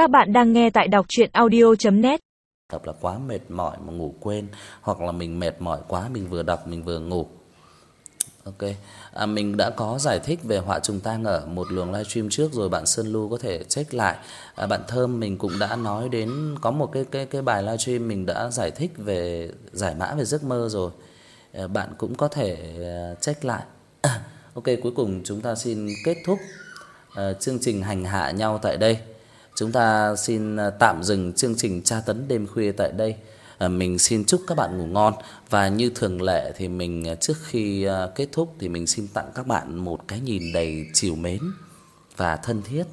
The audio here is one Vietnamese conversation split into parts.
Các bạn đang nghe tại đọc chuyện audio.net Tập là quá mệt mỏi mà ngủ quên Hoặc là mình mệt mỏi quá Mình vừa đọc mình vừa ngủ. Ok à, Mình đã có giải thích về họa trùng tang ở một luồng livestream trước rồi Bạn Sơn Lưu có thể check lại. À, Bạn Thơm mình cũng đã nói đến Có một cái cái cái bài livestream mình đã giải thích về Giải mã về giấc mơ rồi. À, Bạn cũng có thể à, check lại. À, Ok cuối cùng chúng ta xin kết thúc à, chương trình hành hạ nhau tại đây. Chúng ta xin à, tạm dừng chương trình tra tấn đêm khuya tại đây. À, mình xin chúc các bạn ngủ ngon và như thường lệ thì mình à, trước khi kết thúc thì mình xin tặng các bạn một cái nhìn đầy trìu mến và thân thiết.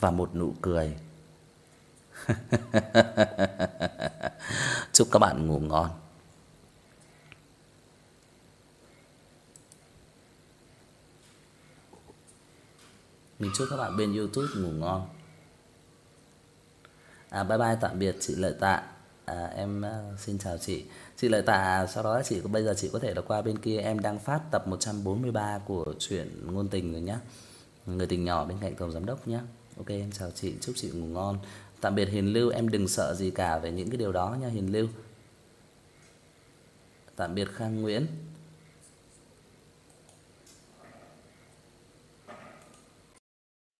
Và một nụ cười. chúc các bạn ngủ ngon. Mình chúc các bạn bên YouTube ngủ ngon. À bye bye tạm biệt chị Lợi Tạ. À em à, xin chào chị. Chị Lợi Tạ à, sau đó chị bây giờ chị có thể là qua bên kia em đang phát tập 143 của truyện ngôn tình rồi nhá. Người tình nhỏ bên cạnh tổng giám đốc nhá. Ok em chào chị, chúc chị ngủ ngon. Tạm biệt Hiền Lưu, em đừng sợ gì cả về những cái điều đó nha Hiền Lưu. Tạm biệt Khang Nguyễn.